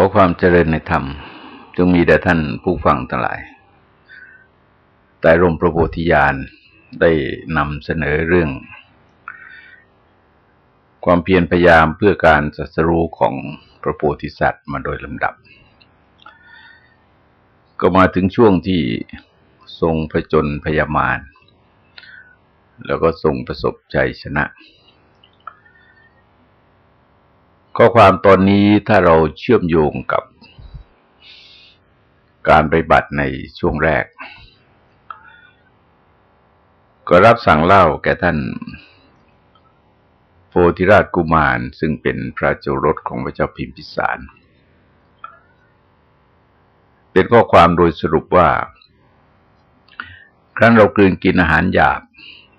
อความเจริญในธรรม จงมีแด่ท่านผู้ฟังทั้งหลาย แต่รมพระโพธิญาณได้นำเสนอเรื่อง ความเพียรพยายามเพื่อการสัสรู้ของพระโพธิสัตว์มาโดยลำดับ ก็มาถึงช่วงที่ทรงพระจนพยามารแล้วก็ทรงประสบใจชนะ ข้อความตอนนี้ถ้าเราเชื่อมโยงกับการปฏิบัติในช่วงแรก ก็รับสั่งเล่าแก่ท่านโพธิราชกุมารซึ่งเป็นพระเจ้ารถของพระเจ้าพิมพิสาร เป็นข้อความโดยสรุปว่า ครั้นเรากลืนกินอาหารหยาบ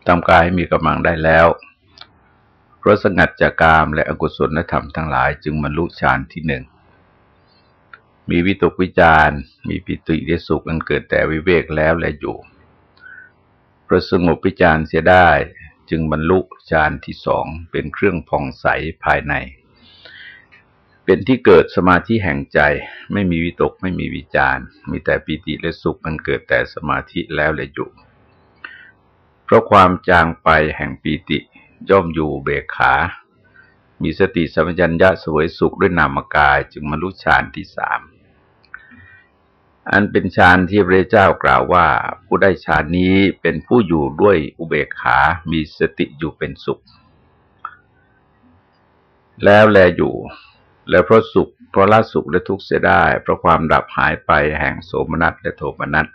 ทำกายให้มีกำลังได้แล้ว เพราะสงัดจากกามและอกุศลธรรมทั้งหลายจึงบรรลุฌานที่หนึ่ง มีวิตกวิจารมีปิติเดสุขอันเกิดแต่วิเวกแล้วและอยู่เพราะสงบวิจารเสียได้จึงบรรลุฌานที่สองเป็นเครื่องผ่องใสภายใน เป็นที่เกิดสมาธิแห่งใจไม่มีวิตกไม่มีวิจารมีแต่ปิติและสุขมันเกิดแต่สมาธิแล้วและอยู่ เพราะความจางไปแห่งปีติ ย่อมอยู่เบกขา มีสติสัมปชัญญะสวยสุขด้วยนามกายจึงมรุฌานที่สามอันเป็นฌานที่พระเจ้ากล่าวว่า ผู้ได้ฌานนี้เป็นผู้อยู่ด้วยอุเบกขา มีสติอยู่เป็นสุข แล้วแลอยู่ แล้วเพราะสุข เพราะละสุขและทุกข์เสียได้ เพราะความดับหายไปแห่งโสมนัสและโทมนัส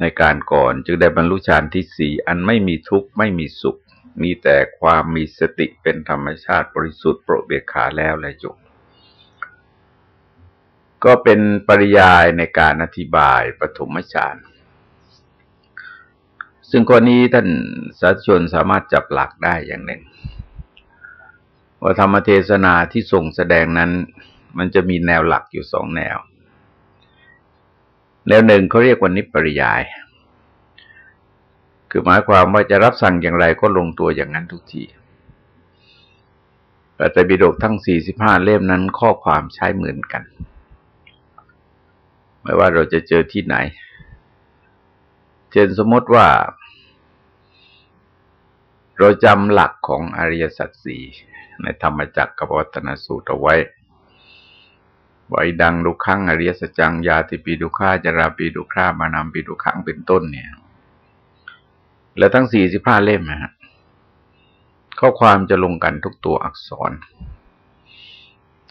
ในการก่อนจึงได้บรรลุฌานที่สี่อันไม่มีทุกข์ไม่มีสุข มีแต่ความมีสติเป็นธรรมชาติบริสุทธิ์โปรเบียขาแล้วและจบก็เป็นปริยายในการอธิบายปฐมฌานซึ่งข้อนี้ท่านสาธชนสามารถจับหลักได้อย่างหนึ่ง ว่าธรรมเทศนาที่ส่งแสดงนั้น มันจะมีแนวหลักอยู่สองแนว แนวหนึ่งเขาเรียกว่านิปริยาย คือหมายความว่าจะรับสั่งอย่างไรก็ลงตัวอย่างนั้นทุกทีแต่บิดกทั้งสี่สิบห้าเล่มนั้นข้อความใช้เหมือนกัน ไม่ว่าเราจะเจอที่ไหน เช่นสมมติว่า เราจำหลักของอริยสัจสี่ในธรรมจักรกับวัตนสูตรเอาไว้ไว้ดังดุขังอริยสัจจังยาติปีดุขาจราปีดุขามานำปีดุขังเป็นต้นเนี่ย แล้วทั้งสี่สิบห้าเล่มนะฮะข้อความจะลงกันทุกตัวอักษร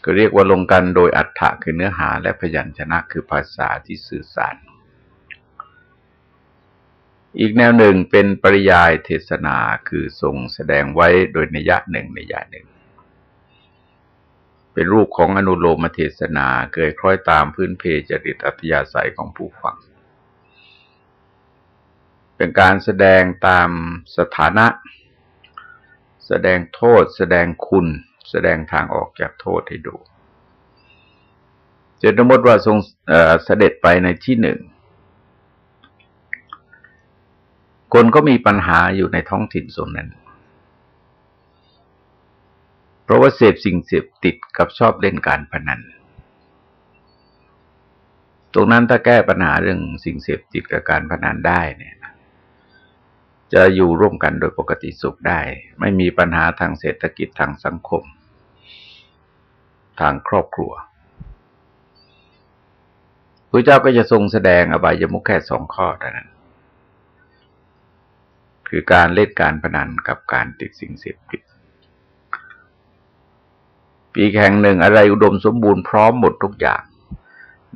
ก็เรียกว่าลงกันโดยอัฏฐะคือเนื้อหาและพยัญชนะคือภาษาที่สื่อสาร อีกแนวหนึ่งเป็นปริยายเทศนาคือทรงแสดงไว้โดยนิยะหนึ่งนิยะหนึ่ง เป็นรูปของอนุโลมเทศนาเกิดคล้อยตามพื้นเพจริตอัธยาศัยของผู้ฟัง เป็นการแสดงตามสถานะ แสดงโทษ แสดงคุณ แสดงทางออกจากโทษให้ดูเจะสมมติว่าทรงเสด็จไปในที่หนึ่ง คนก็มีปัญหาอยู่ในท้องถิ่นส่วนนั้น เพราะว่าเสพสิ่งเสพติดกับชอบเล่นการพนันตรงนั้นถ้าแก้ปัญหาเรื่องสิ่งเสพติดกับการพนันได้เนี่ย จะอยู่ร่วมกันโดยปกติสุขได้ ไม่มีปัญหาทางเศรษฐกิจทางสังคม ทางครอบครัวพระเจ้าก็จะทรงแสดงอบายมุขแค่สองข้อเท่านั้น คือการเล่นการพนันกับการติดสิ่งเสพติดปีแข่งหนึ่งอะไรอุดมสมบูรณ์พร้อมหมดทุกอย่าง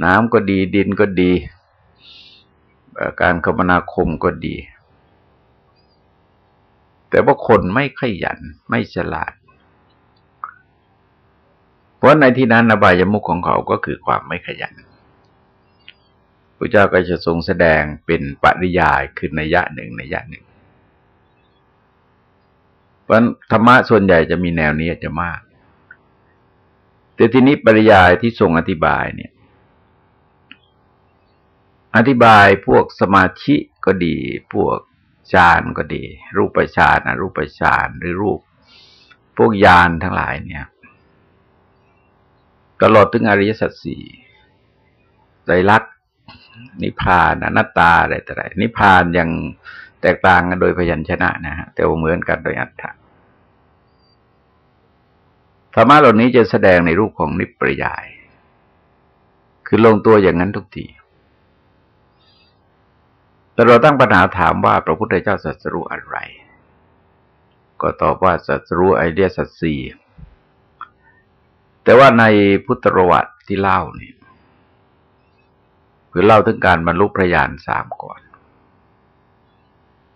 น้ำก็ดีดินก็ดี การคมนาคมก็ดี แต่ว่าคนไม่ขยันไม่ฉลาด เพราะในที่นั้นอบายมุขของเขาก็คือความไม่ขยันพระเจ้าก็จะทรงแสดงเป็นปริยายคือนัยยะหนึ่งนัยยะหนึ่งเพราะธรรมะส่วนใหญ่จะมีแนวนี้จะมาก แต่ทีนี้ปริยายที่ทรงอธิบายเนี่ย อธิบายพวกสมาธิก็ดี พวก ฌานก็ดี รูปฌานอรูปฌานหรือรูป พวกญาณทั้งหลายเนี่ย ตลอดถึงอริยสัจสี่ใจรักนิพพานอนัตตาอะไรต่ออะไรนิพพานยังแตกต่างกันโดยพยัญชนะนะฮะแต่ว่าเหมือนกันโดยอัตถะธรรมะเหล่านี้จะแสดงในรูปของนิปริยาย คือลงตัวอย่างนั้นทุกที แต่เราตั้งปัญหาถามว่าพระพุทธเจ้าสัสรู้อะไร ก็ตอบว่าสัสรู้ไอเดียสัตสีแต่ว่าในพุทธประวัติที่เล่านี่คือเล่าถึงการบรรลุพระญาณสามก่อน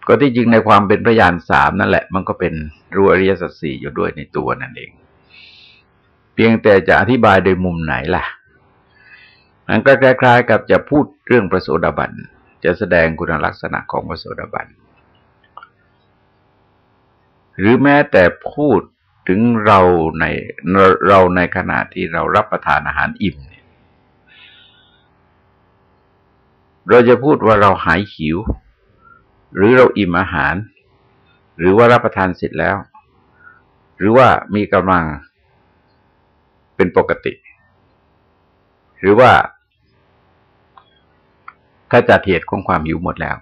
ก็ที่จริงในความเป็นพระญาณสามนั่นแหละ มันก็เป็นรู้อริยสัจสี่อยู่ด้วยในตัวนั่นเอง เพียงแต่จะอธิบายโดยมุมไหนล่ะ มันก็คล้ายๆ กับจะพูดเรื่องประโสดาบัน จะแสดงคุณลักษณะของพระโสดาบัน หรือแม้แต่พูดถึงเราในเราในขณะที่เรารับประทานอาหารอิ่มเนี่ยเราจะพูดว่าเราหายหิว หรือเราอิ่มอาหาร หรือว่ารับประทานเสร็จแล้ว หรือว่ามีกำลังเป็นปกติ หรือว่า ขจัดเหตุของความหิวหมดแล้ว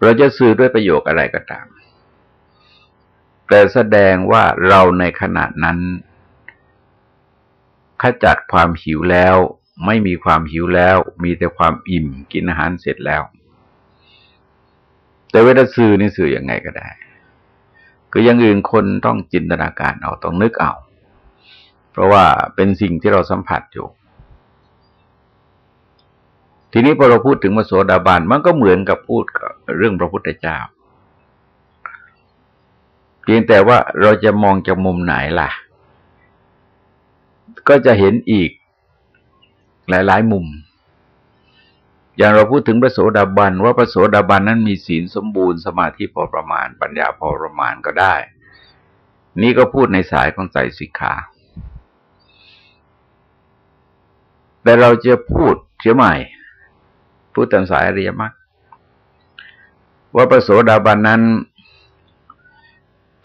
เราจะสื่อด้วยประโยคอะไรก็ตาม แต่แสดงว่าเราในขณะนั้นขจัดความหิวแล้ว ไม่มีความหิวแล้ว มีแต่ความอิ่มกินอาหารเสร็จแล้ว แต่เวลาสื่อนี่สื่ออยังไงก็ได้คืออย่างอื่นคนต้องจินตนาการเอาต้องนึกเอา เพราะว่าเป็นสิ่งที่เราสัมผัสอยู่ ทีนี้พอเราพูดถึงมโสดาบันมันก็เหมือนกับพูดเรื่องพระพุทธเจ้า เพียงแต่ว่าเราจะมองจากมุมไหนล่ะ ก็จะเห็นอีกหลายๆ มุม อย่างเราพูดถึงพระโสดาบันว่าพระโสดาบันนั้นมีศีลสมบูรณ์สมาธิพอประมาณ ปัญญาพอประมาณก็ได้ นี่ก็พูดในสายของใจสิกขาแต่เราจะพูดเชื่อใหม่ พุทธสายอริยมรรคว่าประโสดาบันนั้น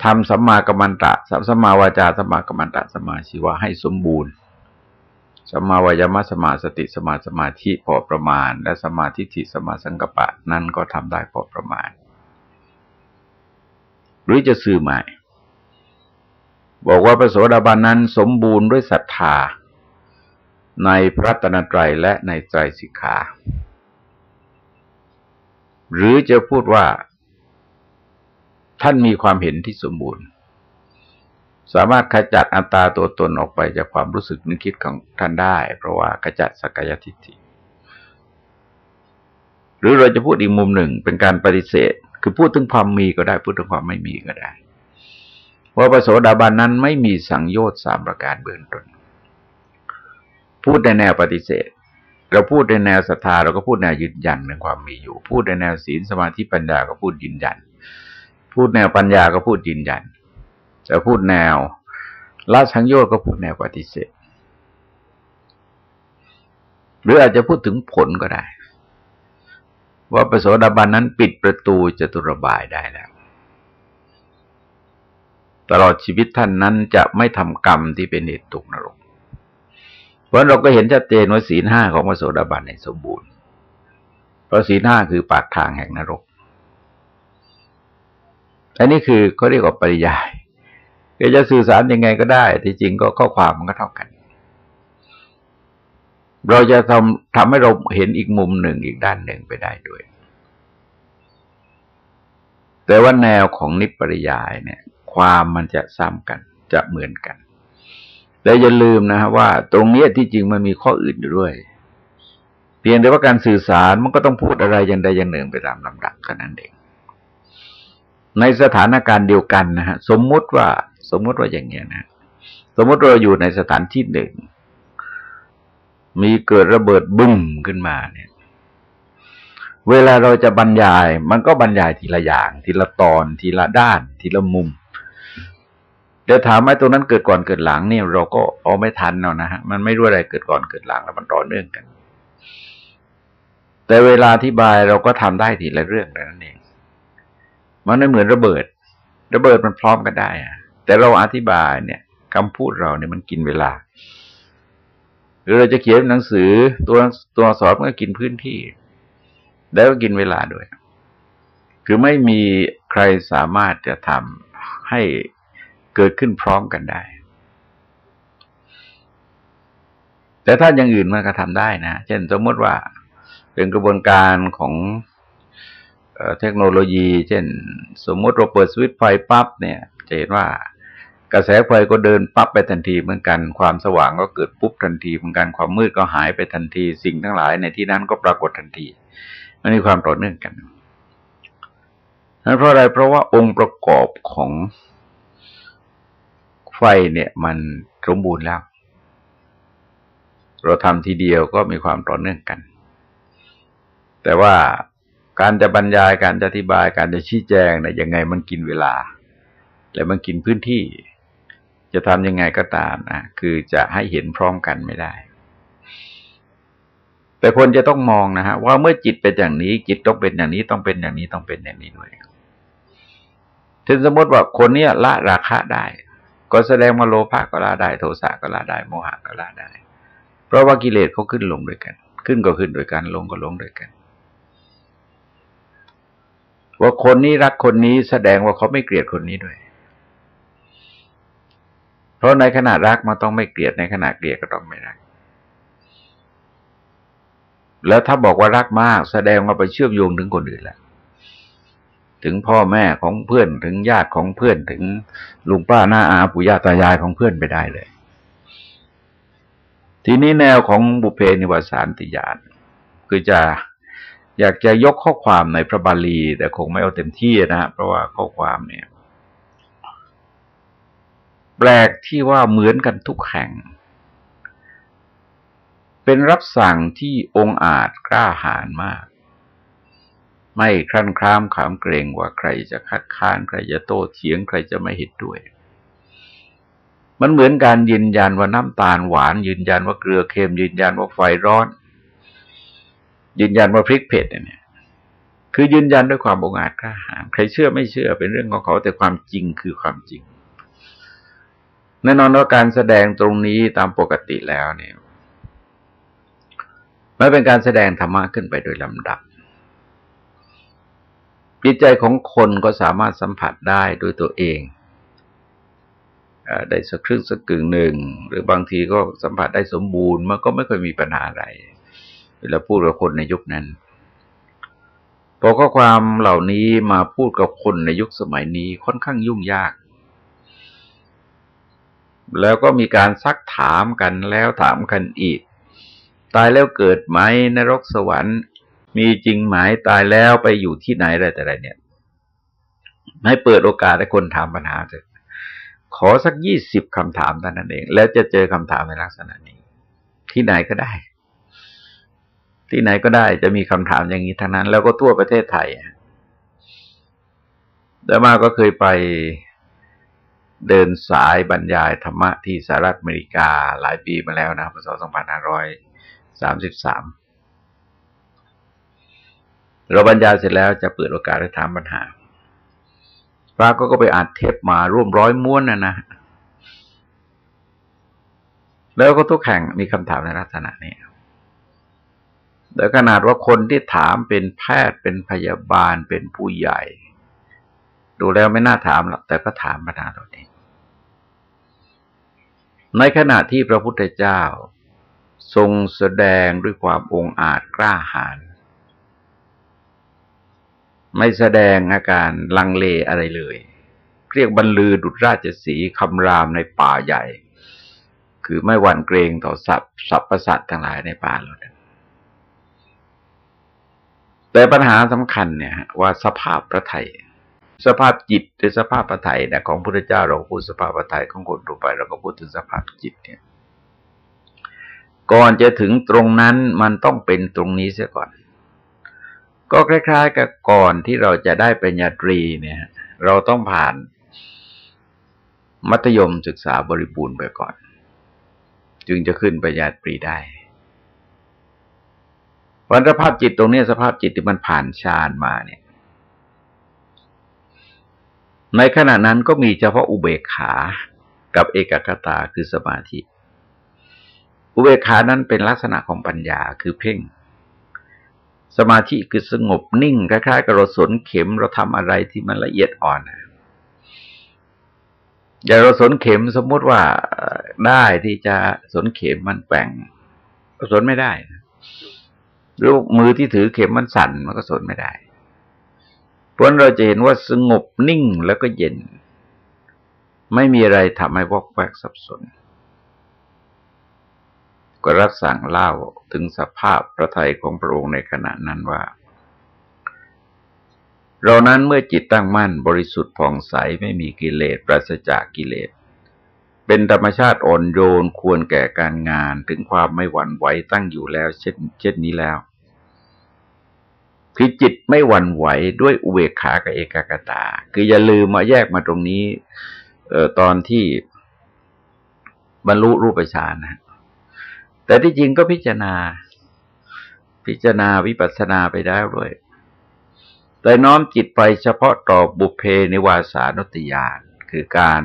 ทำสัมมากัมมันตะสัมมาวาจาสัมมากัมมันตะสัมมาชีวะให้สมบูรณ์สัมมาวายามะสมาสติสมาสมาธิพอประมาณ และสมาธิิสมาสังกปะนั้นก็ทำได้พอประมาณ หรือจะสื่อใหม่ บอกว่าพระโสดาบันนั้นสมบูรณ์ด้วยศรัทธา ในพระตนตรัยและในใจสิกขา หรือจะพูดว่าท่านมีความเห็นที่สมบูรณ์ สามารถขจัดอัตตาตัวตนออกไปจากความรู้สึกนึกคิดของท่านได้ เพราะว่าขจัดสกายทิฏฐิหรือเราจะพูดอีกมุมหนึ่งเป็นการปฏิเสธ คือพูดถึงความมีก็ได้พูดถึงความไม่มีก็ได้ ว่าพระโสดาบันนั้นไม่มีสังโยชน์สามประการเบื้องต้นพูดในแนวปฏิเสธ เราพูดในแนวศรัทธาเราก็พูดแนวยืนยันในความมีอยู่ พูดในแนวศีลสมาธิปัญญาก็พูดยืนยัน พูดแนวปัญญาก็พูดยืนยันจะพูดแนวละสังโยชก็พูดแนวปฏิเสธ หรืออาจจะพูดถึงผลก็ได้ ว่าประโสดาบันนั้นปิดประตูจตุรบายได้แล้ว ตลอดชีวิตท่านนั้นจะไม่ทำกรรมที่เป็นเหตุตกนรก พราะเราก็เห็นชัดเจนว่าศีลห้าของพระโสดาบันในสมบูรณ์ เพราะศีลห้าคือปากทางแห่งนรก อันนี้คือเขาเรียกว่าปริยายจะสื่อสารยังไงก็ได้ ที่จริงก็ข้อความมันก็เท่ากัน เราจะทำทำให้เราเห็นอีกมุมหนึ่งอีกด้านหนึ่งไปได้ด้วย แต่ว่าแนวของนิปริยายเนี่ย ความมันจะซ้ำกันจะเหมือนกัน แล้วอย่าลืมนะฮะว่า ตรงนี้ที่จริงมันมีข้ออื่นอยู่ด้วย เพียงแต่ว่าการสื่อสารมันก็ต้องพูดอะไรอย่างใดอย่างหนึ่งไปตามลำดับแค่นั้นเอง ในสถานการณ์เดียวกันนะฮะสมมุติว่า สมมุติว่าอย่างเงี้ยนะสมมติเราอยู่ในสถานที่หนึ่ง มีเกิดระเบิดบึ้มขึ้นมาเนี่ย เวลาเราจะบรรยาย มันก็บรรยายทีละอย่าง ทีละตอน ทีละด้าน ทีละมุม เดี๋ยวถามว่าตรงนั้นเกิดก่อนเกิดหลังเนี่ยเราก็เอาไม่ทันเนาะนะฮะมันไม่รู้อะไรเกิดก่อนเกิดหลังแล้วมันต่อเนื่องกัน แต่เวลาอธิบายเราก็ทำได้ทีละเรื่องนั่นเอง มันไม่เหมือนระเบิด ระเบิดมันพร้อมกันได้อะแต่เราอธิบายเนี่ยคำพูดเราเนี่ยมันกินเวลา หรือเราจะเขียนหนังสือตัวตัวสอนมันก็กินพื้นที่ แล้วก็กินเวลาด้วย คือไม่มีใครสามารถจะทำให้ เกิดขึ้นพร้อมกันได้ แต่ถ้าอย่างอื่นมันก็ทำได้นะ เช่นสมมติว่าเป็นกระบวนการของเทคโนโลยี เช่น สมมติเราเปิดสวิตช์ไฟปั๊บเนี่ยจะเห็นว่ากระแสไฟก็เดินปั๊บไปทันทีเหมือนกัน ความสว่างก็เกิดปุ๊บทันทีเหมือนกันความมืดก็หายไปทันที สิ่งทั้งหลายในที่นั้นก็ปรากฏทันทีมันมีความต่อเนื่องกันนั้นเพราะอะไรเพราะว่าองค์ประกอบของ ฟเนี่ยมันสมบูรณ์แล้ว เราทำทีเดียวก็มีความต่อเนื่องกัน แต่ว่าการจะบรรยายการจะอธิบายการจะชี้แจงเนี่ยยังไงมันกินเวลา และมันกินพื้นที่ จะทำยังไงก็ตามนะคือจะให้เห็นพร้อมกันไม่ได้ แต่คนจะต้องมองนะฮะว่าเมื่อจิตเป็นอย่างนี้ จิตต้องเป็นอย่างนี้ต้องเป็นอย่างนี้ต้องเป็นอย่างนี้ด้วยถึงสมมติว่าคนเนี้ยละราคะได้ ก็แสดงว่าโลภะก็ละได้ โทสะก็ละได้ โมหะก็ละได้ เพราะว่ากิเลสเขาขึ้นลงด้วยกัน ขึ้นก็ขึ้นด้วยกัน ลงก็ลงด้วยกัน ว่าคนนี้รักคนนี้แสดงว่าเขาไม่เกลียดคนนี้ด้วย เพราะในขณะรักมันต้องไม่เกลียด ในขณะเกลียดก็ต้องไม่รัก แล้วถ้าบอกว่ารักมาก แสดงว่าไปเชื่อมโยงถึงคนอื่นแล้ว ถึงพ่อแม่ของเพื่อนถึงญาติของเพื่อนถึงลุงป้าหน้าอาปู่ย่าตายายของเพื่อนไปได้เลย ทีนี้แนวของบุเพนิวสานติญาณคือจะอยากจะยกข้อความในพระบาลี แต่คงไม่เอาเต็มที่นะ เพราะว่าข้อความเนี่ย แปลกที่ว่าเหมือนกันทุกแห่ง เป็นรับสั่งที่องอาจกล้าหาญมาก ไม่ครั่นครามขามเกรงว่าใครจะคัดค้านใครจะโต้เถียงใครจะไม่เห็นด้วย มันเหมือนการยืนยันว่าน้ำตาลหวาน ยืนยันว่าเกลือเค็มยืนยันว่าไฟร้อน ยืนยันว่าพริกเผ็ดเนี่ย คือยืนยันด้วยความองอาจกล้าหาญใครเชื่อไม่เชื่อเป็นเรื่องของเขาแต่ความจริงคือความจริงแน่นอนว่าการแสดงตรงนี้ตามปกติแล้วเนี่ยไม่เป็นการแสดงธรรมะขึ้นไปโดยลำดับ จิตใจของคนก็สามารถสัมผัสได้โดยตัวเองได้สักครึ่งสักกึ่งหนึ่ง หรือบางทีก็สัมผัสได้สมบูรณ์มันก็ไม่เคยมีปัญหาอะไร เวลาพูดกับคนในยุคนั้นพอข้อความเหล่านี้มาพูดกับคนในยุคสมัยนี้ค่อนข้างยุ่งยาก แล้วก็มีการซักถามกันแล้วถามกันอีก ตายแล้วเกิดไหมนรกสวรรค์ มีจริงหมายตายแล้วไปอยู่ที่ไหนอะไรแต่ไรเนี่ยให้เปิดโอกาสให้คนถามปัญหาเถอะขอสักยี่สิบคำถามเท่านั้นเอง แล้วจะเจอคำถามในลักษณะนี้ ที่ไหนก็ได้ ที่ไหนก็ได้จะมีคำถามอย่างนี้ทั้งนั้น แล้วก็ทั่วประเทศไทยแต่มาก็เคยไปเดินสายบรรยายธรรมะที่สหรัฐอเมริกาหลายปีมาแล้วนะพศ2533 เราบรรยายเสร็จแล้วจะเปิดโอกาสให้ถามปัญหาพระก็ก็ไปอ่านเทปมาร่วมร้อยม้วนนะนะ แล้วก็ทุกแห่งมีคำถามในลักษณะนี้แต่ขนาดว่าคนที่ถามเป็นแพทย์เป็นพยาบาลเป็นผู้ใหญ่ ดูแล้วไม่น่าถามหรอกแต่ก็ถามปัญหาตัวเองในขณะที่พระพุทธเจ้าทรงแสดงด้วยความองอาจกล้าหาญ ไม่แสดงอาการลังเลอะไรเลย เรียกบรรลือดุจราชสีคำรามในป่าใหญ่ คือไม่หวั่นเกรงต่อสัตว์สัพพสัตว์ทั้งหลายในป่าเหล่านั้นแต่ปัญหาสำคัญเนี่ยว่าสภาพพระไทยสภาพจิตหรือสภาพพระไทยนี่ยของพระเจ้าเราพูดสภาพพระไทยของคนทั่วไป เราก็พูดถึงสภาพจิตเนี่ยก่อนจะถึงตรงนั้นมันต้องเป็นตรงนี้เสียก่อน ก็คล้ายๆ กับก่อนที่เราจะได้ปริญญาตรีเนี่ย เราต้องผ่านมัธยมศึกษาบริบูรณ์ไปก่อน จึงจะขึ้นปริญญาตรีได้วันสภาพจิตตรงนี้สภาพจิตที่มันผ่านฌานมาเนี่ย ในขณะนั้นก็มีเฉพาะอุเบกขากับเอกกตาคือสมาธิ อุเบกขานั้นเป็นลักษณะของปัญญาคือเพ่ง สมาธิคือสงบนิ่งคล้ายๆกับเราสนเข็มเราทำอะไรที่มันละเอียดอ่อนอย่างเราสนเข็มสมมุติว่าได้ที่จะสนเข็มมันแปลงสนไม่ได้หรือมือที่ถือเข็มมันสั่นมันก็สนไม่ได้เพราะเราจะเห็นว่าสงบนิ่งแล้วก็เย็น ไม่มีอะไรทำให้วอกแวกสับสน ก็รับสั่งเล่าถึงสภาพพระทัยของพระองค์ในขณะนั้นว่า เรานั้นเมื่อจิตตั้งมั่นบริสุทธิ์ผ่องใสไม่มีกิเลสปราศจากกิเลส เป็นธรรมชาติอ่อนโยนควรแก่การงานถึงความไม่หวั่นไหวตั้งอยู่แล้ว เช่น เช่นนี้แล้วคือจิตไม่หวั่นไหวด้วยอุเบกขากับเอกกตา คืออย่าลืมมาแยกมาตรงนี้ เออตอนที่บรรลุรูปฌานนะ แต่ที่จริงก็พิจารณา พิจารณาวิปัสสนาไปได้ด้วย แต่น้อมจิตไปเฉพาะต่อบุพเพในวาสานุติยานคือการ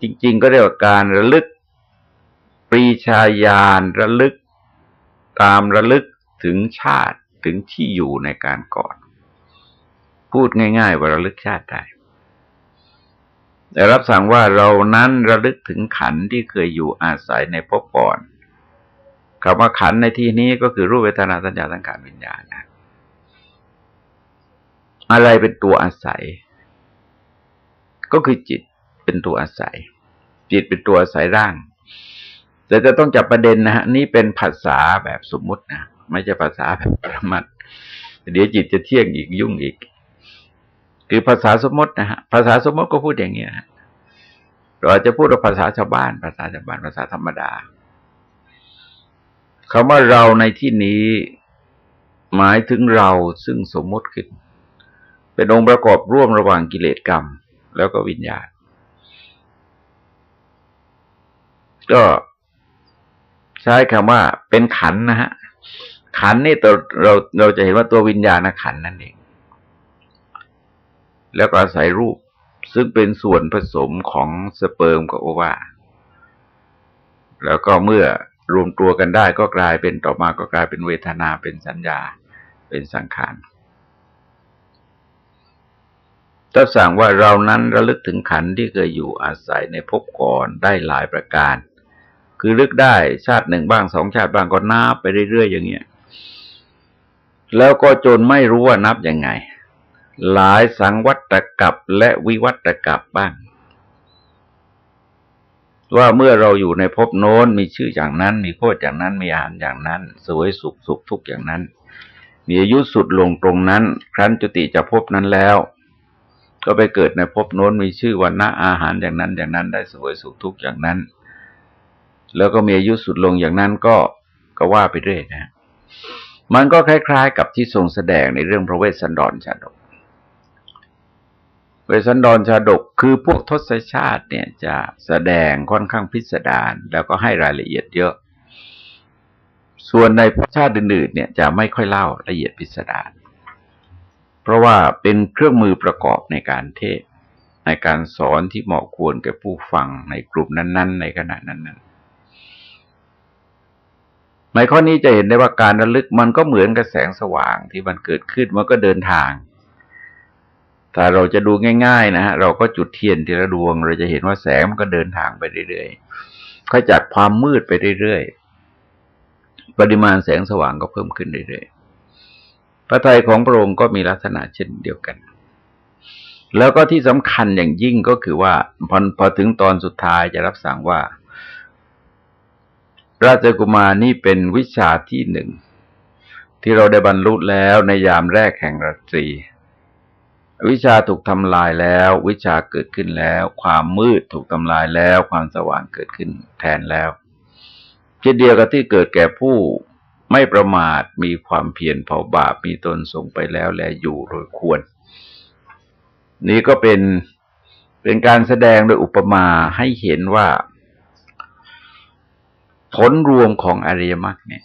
จริง ๆ ก็เรียกว่าการระลึกปรีชาญาณระลึกตามระลึกถึงชาติถึงที่อยู่ในการก่อน พูดง่าย ๆ ว่าระลึกชาติได้แต่รับสั่งว่าเรานั้นระลึกถึงขันที่เคยอยู่อาศัยในภพก่อน คำว่าขันในที่นี้ก็คือรูปเวทนาสัญญาสังขารวิญญาณนะอะไรเป็นตัวอาศัย ก็คือจิตเป็นตัวอาศัย จิตเป็นตัวอาศัยร่าง แต่จะต้องจับประเด็นนะฮะนี่เป็นภาษาแบบสมมุตินะไม่ใช่ภาษาแบบปรมัตเดี๋ยวจิตจะเที่ยงอีกยุ่งอีก คือภาษาสมมตินะฮะภาษาสมมติก็พูดอย่างนี้นะเราจะพูดว่าภาษาชาวบ้าน ภาษาชาวบ้านภาษาธรรมดา คำว่าเราในที่นี้ หมายถึงเราซึ่งสมมติขึ้น เป็นองค์ประกอบร่วมระหว่างกิเลสกรรม แล้วก็วิญญาณ ก็ใช้คำว่าเป็นขันนะฮะ ขันนี่ตัวเราเราจะเห็นว่าตัววิญญาณขันนั่นเอง แล้วก็อาศัยรูปซึ่งเป็นส่วนผสมของสเปิร์มกับโอวาแล้วก็เมื่อ รวมตัวกันได้ก็กลายเป็นต่อมาก็กลายเป็นเวทนาเป็นสัญญาเป็นสังขารถ้าสั่งว่าเรานั้นระลึกถึงขันที่เคยอยู่อาศัยในภพก่อนได้หลายประการ คือลึกได้ชาติหนึ่งบ้างสองชาติบ้างก็นับไปเรื่อยๆอย่างเงี้ย แล้วก็จนไม่รู้ว่านับยังไง หลายสังวัตกับและวิวัตกับบ้าง ว่าเมื่อเราอยู่ในภพโน้นมีชื่ออย่างนั้น มีโคตรอย่างนั้นมีอาหารอย่างนั้น สวยสุขสุขทุกอย่างนั้น มีอายุสุดลงตรงนั้น ครั้นจุติจะพบนั้นแล้ว ก็ไปเกิดในภพโน้นมีชื่อวันณะอาหารอย่างนั้น อย่างนั้นได้สวยสุขทุกอย่างนั้น แล้วก็มีอายุสุดลงอย่างนั้นก็ก็ว่าไปเรื่อยนะ มันก็คล้าย ๆ กับที่ทรงแสดงในเรื่องพระเวสสันดรชาดก เวสสันดรชาดกคือพวกทศชาติเนี่ยจะแสดงค่อนข้างพิสดารแล้วก็ให้รายละเอียดเยอะ ส่วนในพระชาติอื่นๆเนี่ยจะไม่ค่อยเล่าละเอียดพิสดารเพราะว่าเป็นเครื่องมือประกอบในการเทศ ในการสอนที่เหมาะควรแก่ผู้ฟังในกลุ่มนั้น ๆ ในขณะนั้นๆในข้อนี้จะเห็นได้ว่าการระลึกมันก็เหมือนกับแสงสว่างที่มันเกิดขึ้นมันก็เดินทาง ถ้าเราจะดูง่ายๆนะฮะเราก็จุดเทียนทีละดวง เราจะเห็นว่าแสงมันก็เดินทางไปเรื่อยๆค่อยจากความมืดไปเรื่อยๆ ปริมาณแสงสว่างก็เพิ่มขึ้นเรื่อยๆ พระทัยของพระองค์ก็มีลักษณะเช่นเดียวกัน แล้วก็ที่สำคัญอย่างยิ่งก็คือว่าพอพอถึงตอนสุดท้ายจะรับสั่งว่า ราชกุมารนี่เป็นวิชาที่หนึ่งที่เราได้บรรลุแล้วในยามแรกแห่งราตรี วิชาถูกทำลายแล้ว วิชาเกิดขึ้นแล้ว ความมืดถูกทำลายแล้ว ความสว่างเกิดขึ้นแทนแล้วเช่นเดียวกับที่เกิดแก่ผู้ไม่ประมาทมีความเพียรเผาบาปมีตนส่งไปแล้วและอยู่โดยควร นี้ก็เป็นเป็นการแสดงโดยอุปมาให้เห็นว่า ผลรวมของอริยมรรคเนี่ย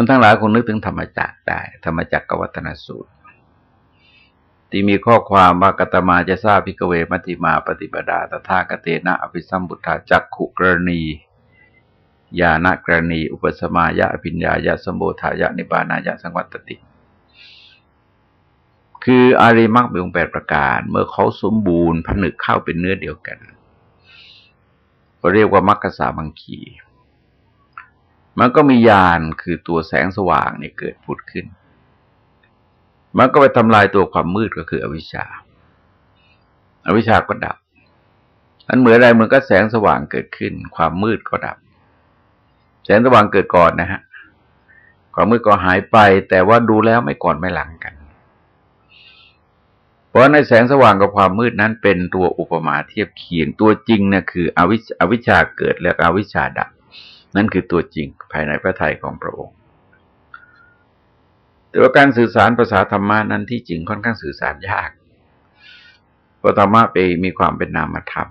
ท่านทั้งหลายคงนึกถึงธรรมจักได้ ธรรมจักรกวัตนสูตร ที่มีข้อความว่ากตมาจะทราบพิกเวมัติมาปฏิปดาตถากเตนะอภิสัมบุทธาจักขุกรณีญาณกรณี อุปสมายะอภิญญายะสมโภทายะนิบานายะสังวัตติ คืออาริมักมีองแปดประการ เมื่อเขาสมบูรณ์ผนึกเข้าเป็นเนื้อเดียวกันก็เรียกว่ามัคคสาบังคี มันก็มียานคือตัวแสงสว่างเนี่ยเกิดผุดขึ้น มันก็ไปทำลายตัวความมืดก็คืออวิชชาอวิชชาก็ดับอันเหมือนอะไรมันก็แสงสว่างเกิดขึ้น ความมืดก็ดับ แสงสว่างเกิดก่อนนะฮะความมืดก็หายไป แต่ว่าดูแล้วไม่ก่อนไม่หลังกัน เพราะในแสงสว่างกับความมืดนั้นเป็นตัวอุปมาเทียบเคียงตัวจริงนะคืออวิชอวิชชาเกิดแล้วอวิชชาดับ นั่นคือตัวจริงภายในพระทัยของพระองค์ แต่ว่าการสื่อสารภาษาธรรมะนั้นที่จริงค่อนข้างสื่อสารยากเพราะธรรมะไปมีความเป็นนามธรรม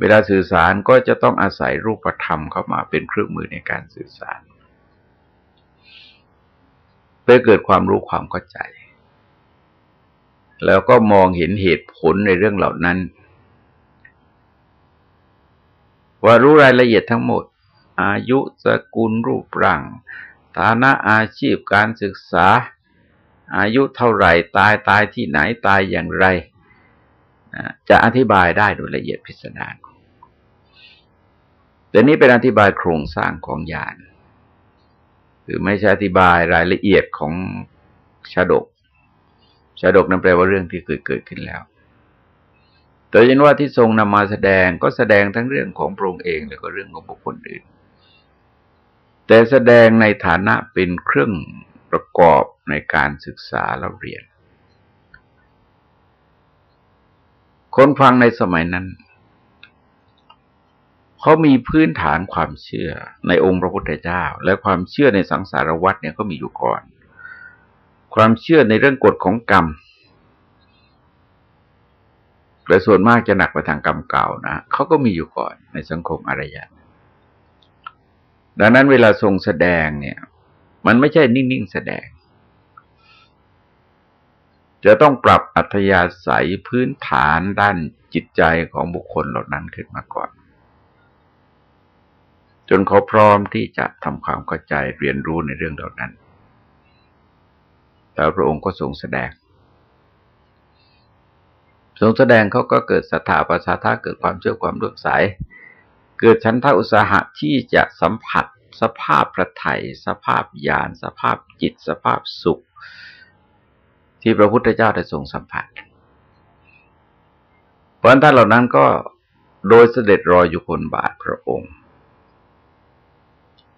เวลาสื่อสารก็จะต้องอาศัยรูปธรรมเข้ามาเป็นเครื่องมือในการสื่อสารเพื่อเกิดความรู้ความเข้าใจ แล้วก็มองเห็นเหตุผลในเรื่องเหล่านั้น ว่ารู้รายละเอียดทั้งหมด อายุสกุลรูปร่าง ฐานะอาชีพการศึกษา อายุเท่าไหร่ตายตายที่ไหนตายอย่างไร จะอธิบายได้โดยละเอียดพิสดารแต่นี้เป็นอธิบายโครงสร้างของญาณคือไม่ใช่อธิบายรายละเอียดของชาดก ชาดกนั้นแปลว่าเรื่องที่เคยเกิดขึ้นแล้วแต่ยินว่าที่ทรงนำมาแสดงก็แสดงทั้งเรื่องของพระองค์เอง แล้วก็เรื่องของบุคคลอื่น แต่แสดงในฐานะเป็นเครื่องประกอบในการศึกษาและเรียน คนฟังในสมัยนั้น เขามีพื้นฐานความเชื่อในองค์พระพุทธเจ้า และความเชื่อในสังสารวัฏเนี่ยก็มีอยู่ก่อน ความเชื่อในเรื่องกฎของกรรมแต่ส่วนมากจะหนักไปทางกรรมเก่านะเขาก็มีอยู่ก่อนในสังคมอารยะ ดังนั้นเวลาทรงแสดงเนี่ย มันไม่ใช่นิ่ง ๆ แสดง จะต้องปรับอัธยาศัยพื้นฐานด้านจิตใจของบุคคลเหล่านั้นขึ้นมาก่อน จนเขาพร้อมที่จะทำความเข้าใจเรียนรู้ในเรื่องเหล่านั้น แล้วพระองค์ก็ทรงแสดงทรงแสดงเขาก็เกิดศรัทธาประสาทาเกิดความเชื่อความดวงใส เกิดชั้นทาอุตสาหะที่จะสัมผัสสภาพพระไถยสภาพญาณสภาพจิต สภาพสุข ที่พระพุทธเจ้าได้ทรงสัมผัส เพราะท่านเหล่านั้นก็โดยเสด็จรอยอยู่บนบาทพระองค์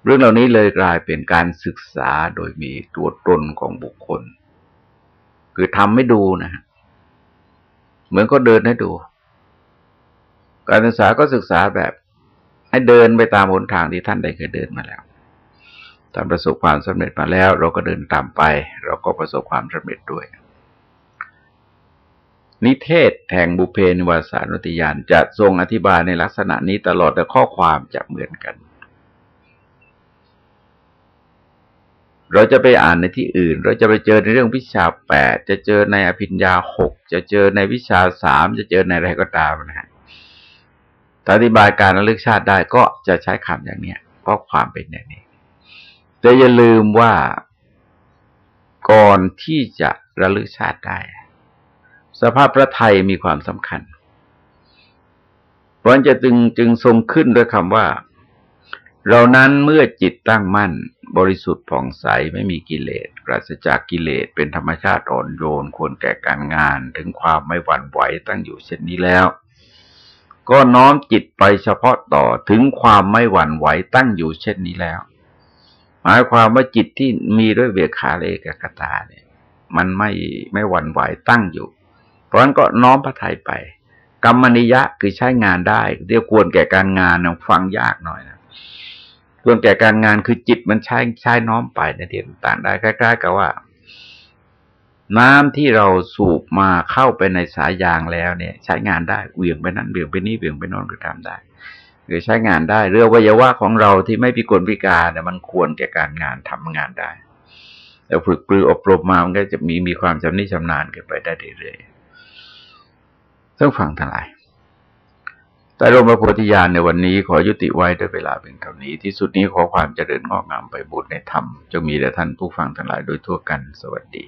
เรื่องเหล่านี้เลยกลายเป็นการศึกษาโดยมีตัวตนของบุคคล คือทำไม่ดูนะ เหมือนก็เดินให้ดู การศึกษาก็ศึกษาแบบ ให้เดินไปตามหนทางที่ท่านได้เคยเดินมาแล้วทำประสบความสำเร็จมาแล้ว เราก็เดินตามไป เราก็ประสบความสำเร็จด้วย นิเทศแห่งบุเพนิวาสานุติยานจะทรงอธิบายในลักษณะนี้ตลอดแต่ข้อความจะเหมือนกัน เราจะไปอ่านในที่อื่น เราจะไปเจอในเรื่องวิชาแปดจะเจอในอภิญญาหกจะเจอในวิชาสามจะเจอในอะไรก็ตามนะฮะ อธิบายการระลึกชาติได้ก็จะใช้คำอย่างเนี้ยเพราะความเป็นอย่างนี้ แต่อย่าลืมว่าก่อนที่จะระลึกชาติได้ สภาพพระไทยมีความสำคัญ เพราะจะจึงจึงทรงขึ้นด้วยคำว่า เรานั้นเมื่อจิตตั้งมั่น บริสุทธิ์ผ่องใสไม่มีกิเลสปราศจากกิเลสเป็นธรรมชาติอ่อนโยนควรแก่การงาน ถึงความไม่หวั่นไหวตั้งอยู่เช่นนี้แล้ว ก็น้อมจิตไปเฉพาะต่อถึงความไม่หวั่นไหวตั้งอยู่เช่นนี้แล้ว หมายความว่าจิตที่มีด้วยเบียขาเลกกตาเนี่ย มันไม่ไม่หวั่นไหวตั้งอยู่ เพราะฉะนั้นก็น้อมพระทัยไป กรรมนิยะคือใช้งานได้เรียกควรแก่การงานฟังยากหน่อยนะควรแก่การงานคือจิตมันใช้ใช้น้อมไปในที่ต่างๆได้ใกล้ๆกับว่า น้ำที่เราสูบมาเข้าไปในสายยางแล้วเนี่ย ใช้งานได้เวี่ยงไปนั้นเวี่ยงไปนี้เวี่ยงไปน้นก็ทำได้ หรือใช้งานได้เรื่องวัยวะของเราที่ไม่พิกลพิการเนี่ยมันควรแก่การงานทำงานได้แล้วฝึกปรืออบรมมามันก็จะมีมีความชำนิชำนาญกันไปได้เรื่อยๆต้องฟังทั้งหลายแต่รมพระโพธิญาณในวันนี้ขอยุติไว้ด้วยเวลาเป็นเท่านี้ ที่สุดนี้ขอความเจริญงอกงามไปบุญในธรรมจงมีแด่ท่านผู้ฟังทั้งหลายโดยทั่วกันสวัสดี